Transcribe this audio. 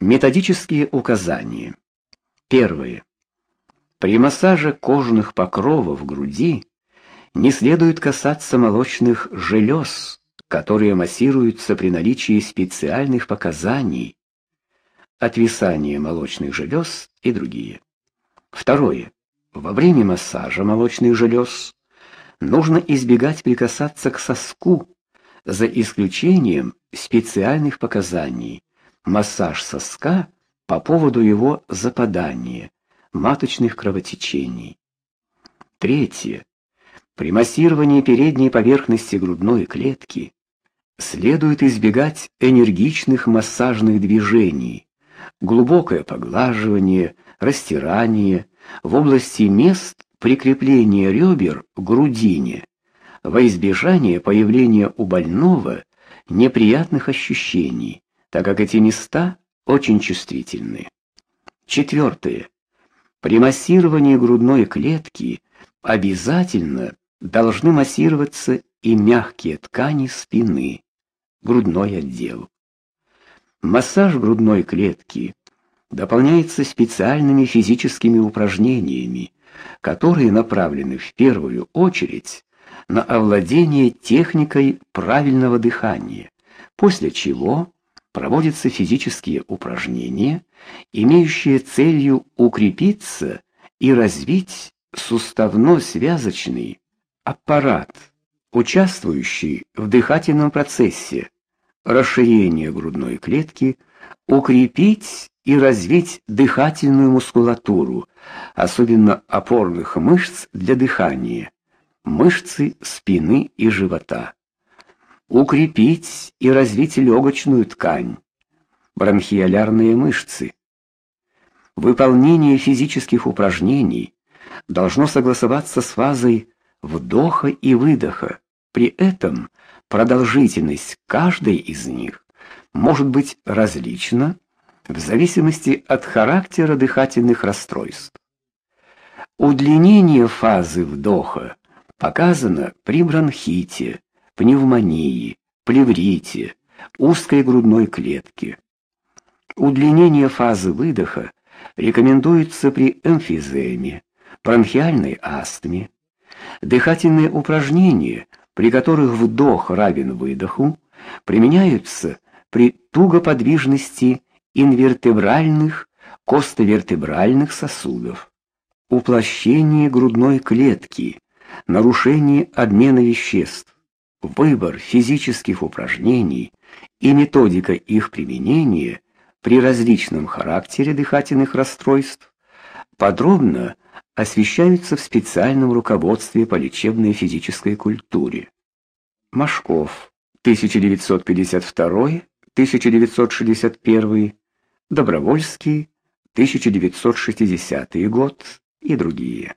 Методические указания. Первое. При массаже кожных покровов груди не следует касаться молочных желез, которые массируются при наличии специальных показаний, отвисание молочных желез и другие. Второе. Во время массажа молочных желез нужно избегать прикасаться к соску, за исключением специальных показаний. Массаж соска по поводу его западания, маточных кровотечений. Третье. При массировании передней поверхности грудной клетки следует избегать энергичных массажных движений, глубокое поглаживание, растирание в области мест прикрепления ребер к грудине во избежание появления у больного неприятных ощущений, так как эти места очень чувствительны. Четвертое. При массировании грудной клетки обязательно должны массироваться и мягкие ткани спины, грудной отдел. Массаж грудной клетки дополняется специальными физическими упражнениями, которые направлены в первую очередь на овладение техникой правильного дыхания, после чего проводятся физические упражнения, имеющие целью укрепиться и развить суставно-связочный аппарат, участвующий в дыхательном процессе, расширение грудной клетки, укрепить и развить дыхательную мускулатуру, особенно опорных мышц для дыхания, мышцы спины и живота. Укрепить и развить легочную ткань, бронхиолярные мышцы. Выполнение физических упражнений должно согласоваться с фазой вдоха и выдоха. При этом продолжительность каждой из них может быть различна в зависимости от характера дыхательных расстройств. Удлинение фазы вдоха показано при бронхите, пневмонии, плеврите, узкой грудной клетке. Удлинение фазы выдоха рекомендуется при эмфиземе, бронхиальной астме. Дыхательные упражнения, при которых вдох равен выдоху, применяются при тугоподвижности инвертебральных, костовертебральных сосудов, уплощении грудной клетки, нарушении обмена веществ. Выбор физических упражнений и методика их применения при различном характере дыхательных расстройств подробно освещаются в специальном руководстве по лечебной физической культуре. Машков, 1952-1961, Добровольский, 1960 год и другие.